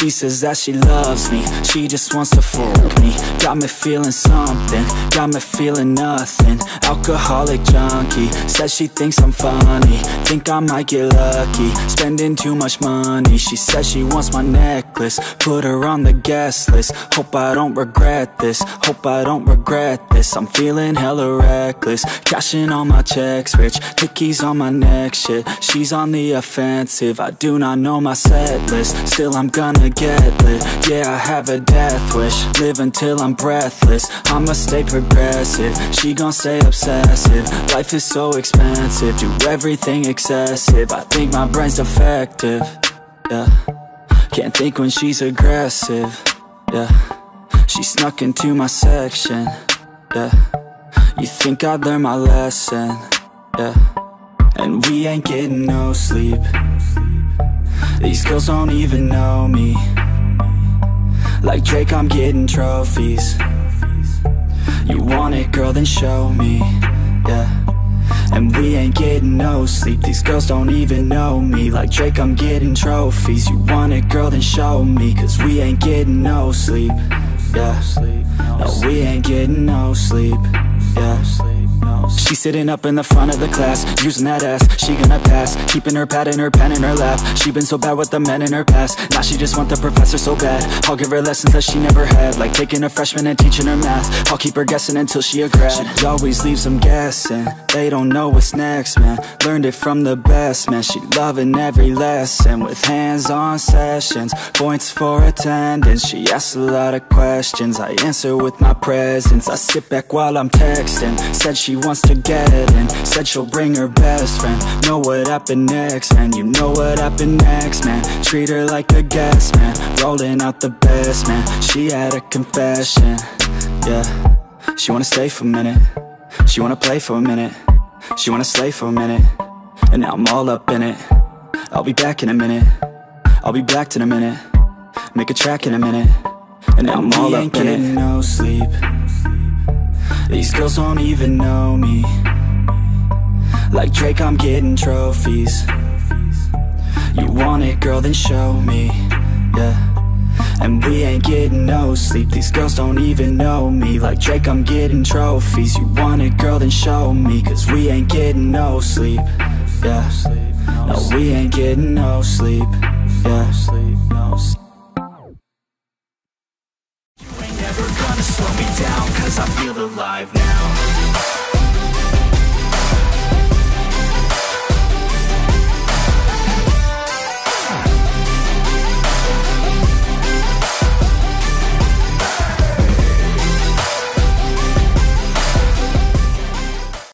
She says that she loves me. She just wants to fuck me. Got me feeling something. Got me feeling nothing. Alcoholic junkie. Says she thinks I'm funny. Think I might get lucky. Spending too much money. She says she wants my necklace. Put her on the guest list. Hope I don't regret this. Hope I don't regret this. I'm feeling hella reckless. Cashing all my checks Rich. Hickeys on my neck Shit, she's on the offensive. I do not know my set list. Still I'm gonna get lit Yeah, I have a death wish. Live until I'm breathless. I'ma stay progressive. She gon' stay obsessive. Life is so expensive. Do everything excessive. I think my brain's defective. Yeah. Can't think when she's aggressive. Yeah. She snuck into my section. Yeah. You think I'd learn my lesson. Yeah. And we ain't getting no sleep These girls don't even know me. Like Drake, I'm getting trophies. You want it, girl, then show me. Yeah. And we ain't getting no sleep. These girls don't even know me. Like Drake, I'm getting trophies. You want it, girl, then show me. Cause we ain't getting no sleep. Yeah. No, we ain't getting no sleep. Yeah She's sitting up in the front of the class Using that ass, she gonna pass Keeping her pad and her pen in her lap. She been so bad with the men in her past. Now she just want the professor so bad. I'll give her lessons that she never had Like taking a freshman and teaching her math. I'll keep her guessing until she a grad. She always leaves them guessing. They don't know what's next, man. Learned it from the best, man. She loving every lesson With hands-on sessions Points for attendance. She asks a lot of questions. I answer with my presence. I sit back while I'm texting. Said she wants to get in. Said she'll bring her best friend. Know what happened next, man. You know what happened next, man. Treat her like a guest, man. Rolling out the best, man. She had a confession, yeah. She wanna stay for a minute. She wanna play for a minute. She wanna slay for a minute. And now I'm all up in it. I'll be back in a minute. I'll be back in a minute. Make a track in a minute. And now I'm all up in it. No sleep these girls don't even know me. Like Drake, I'm getting trophies. You want it, girl, then show me. Yeah. And we ain't getting no sleep. These girls don't even know me. Like Drake, I'm getting trophies. You want it, girl, then show me. Cause we ain't getting no sleep. Yeah. No, we ain't getting no sleep. Yeah alive now